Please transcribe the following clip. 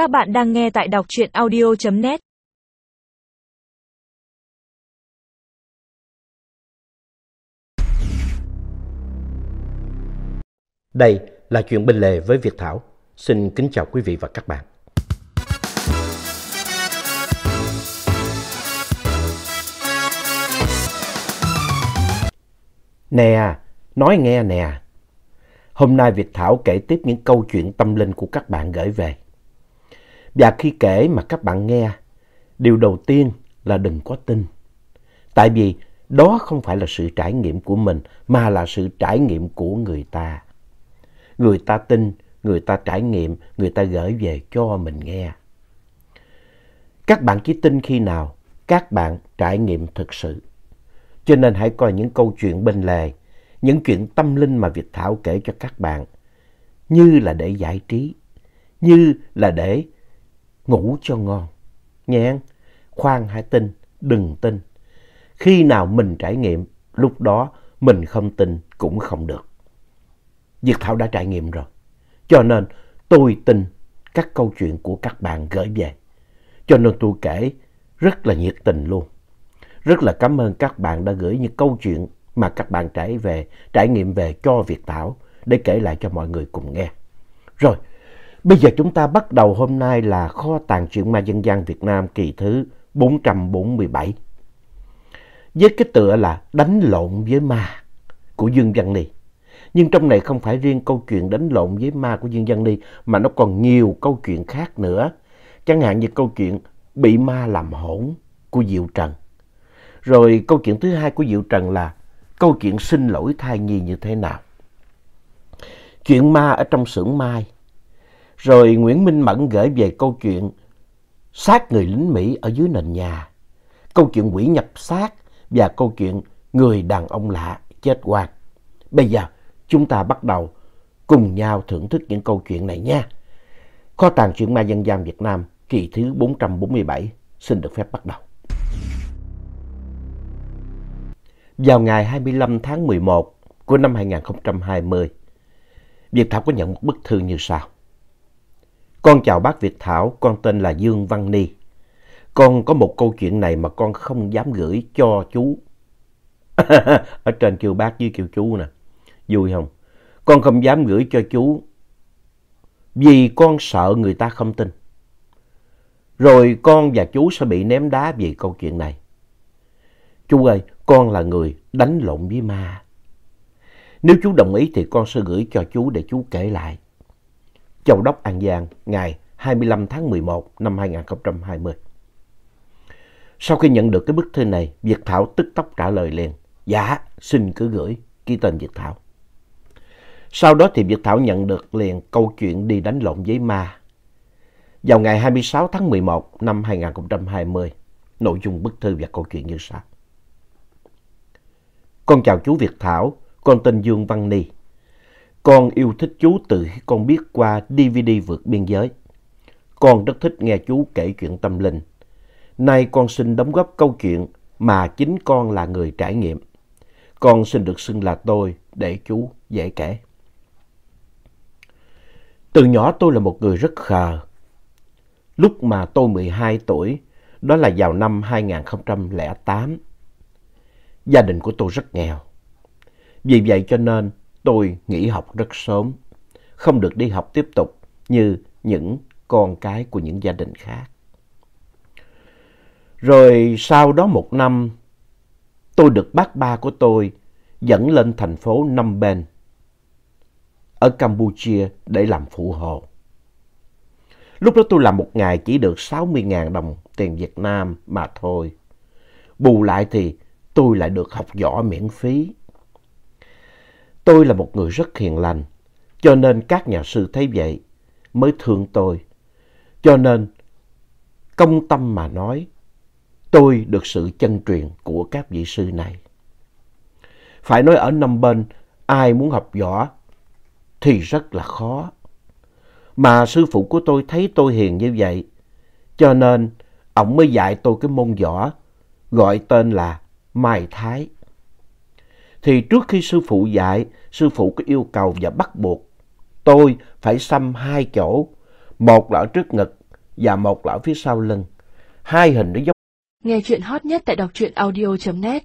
Các bạn đang nghe tại đọc truyện audio.net Đây là chuyện bên lề với Việt Thảo. Xin kính chào quý vị và các bạn. Nè, nói nghe nè. Hôm nay Việt Thảo kể tiếp những câu chuyện tâm linh của các bạn gửi về. Và khi kể mà các bạn nghe, điều đầu tiên là đừng có tin. Tại vì đó không phải là sự trải nghiệm của mình mà là sự trải nghiệm của người ta. Người ta tin, người ta trải nghiệm, người ta gửi về cho mình nghe. Các bạn chỉ tin khi nào các bạn trải nghiệm thực sự. Cho nên hãy coi những câu chuyện bên lề, những chuyện tâm linh mà Việt Thảo kể cho các bạn như là để giải trí, như là để ngủ cho ngon. Nhé, khoan hãy tin, đừng tin. Khi nào mình trải nghiệm, lúc đó mình không tin cũng không được. Việt Thảo đã trải nghiệm rồi. Cho nên tôi tin các câu chuyện của các bạn gửi về. Cho nên tôi kể rất là nhiệt tình luôn. Rất là cảm ơn các bạn đã gửi những câu chuyện mà các bạn trải về, trải nghiệm về cho Việt Thảo để kể lại cho mọi người cùng nghe. Rồi, bây giờ chúng ta bắt đầu hôm nay là kho tàng truyện ma dân gian Việt Nam kỳ thứ 447. Với cái tựa là đánh lộn với ma của Dương Văn Ni. Nhưng trong này không phải riêng câu chuyện đánh lộn với ma của Dương Văn Ni, mà nó còn nhiều câu chuyện khác nữa. Chẳng hạn như câu chuyện bị ma làm hỗn của Diệu Trần. Rồi câu chuyện thứ hai của Diệu Trần là câu chuyện xin lỗi thai nhi như thế nào. Chuyện ma ở trong xưởng mai. Rồi Nguyễn Minh Mẫn gửi về câu chuyện sát người lính Mỹ ở dưới nền nhà. Câu chuyện quỷ nhập xác và câu chuyện người đàn ông lạ chết oan. Bây giờ chúng ta bắt đầu cùng nhau thưởng thức những câu chuyện này nha. Kho tàng truyện ma dân gian Việt Nam kỳ thứ 447 xin được phép bắt đầu. Vào ngày 25 tháng 11 của năm 2020, Việt Thảo có nhận một bức thư như sau. Con chào bác Việt Thảo, con tên là Dương Văn Ni. Con có một câu chuyện này mà con không dám gửi cho chú. Ở trên kêu bác dưới kêu chú nè. Vui không? Con không dám gửi cho chú vì con sợ người ta không tin. Rồi con và chú sẽ bị ném đá vì câu chuyện này. Chú ơi, con là người đánh lộn với ma. Nếu chú đồng ý thì con sẽ gửi cho chú để chú kể lại. Châu Đốc An Giang, ngày 25 tháng 11 năm 2020. Sau khi nhận được cái bức thư này, Việt Thảo tức tốc trả lời liền. Dạ, xin cứ gửi, ký tên Việt Thảo. Sau đó thì Việt Thảo nhận được liền câu chuyện đi đánh lộn với ma. Vào ngày 26 tháng 11 năm 2020, nội dung bức thư và câu chuyện như sau. Con chào chú Việt Thảo, con tên Dương Văn Ni. Con yêu thích chú từ khi con biết qua DVD vượt biên giới. Con rất thích nghe chú kể chuyện tâm linh. Nay con xin đóng góp câu chuyện mà chính con là người trải nghiệm. Con xin được xưng là tôi để chú dễ kể. Từ nhỏ tôi là một người rất khờ. Lúc mà tôi 12 tuổi, đó là vào năm 2008, gia đình của tôi rất nghèo. Vì vậy cho nên tôi nghỉ học rất sớm, không được đi học tiếp tục như những con cái của những gia đình khác. Rồi sau đó một năm, tôi được bác ba của tôi dẫn lên thành phố Phnom Penh ở Campuchia để làm phụ hồ. Lúc đó tôi làm một ngày chỉ được 60.000 đồng tiền Việt Nam mà thôi. Bù lại thì tôi lại được học võ miễn phí. Tôi là một người rất hiền lành, cho nên các nhà sư thấy vậy mới thương tôi. Cho nên, công tâm mà nói, tôi được sự chân truyền của các vị sư này. Phải nói ở năm bên, ai muốn học võ thì rất là khó. Mà sư phụ của tôi thấy tôi hiền như vậy, cho nên ổng mới dạy tôi cái môn võ gọi tên là Mai Thái. Thì trước khi sư phụ dạy, sư phụ có yêu cầu và bắt buộc tôi phải xăm hai chỗ, một là ở trước ngực, và một là ở phía sau lưng. Hai hình nó giống Nghe chuyện hot nhất tại đọc truyện audio.net